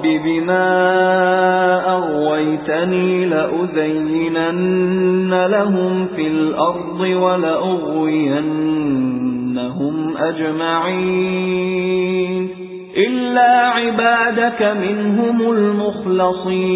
رب بما أغويتني لأزينن لهم في الأرض ولأغوينهم أجمعين إلا عبادك منهم المخلصين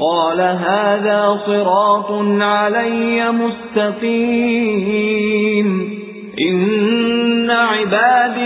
قال هذا صراط علي مستقيم إن عبادي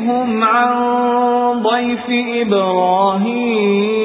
ونبئهم عن ضيف إبراهيم.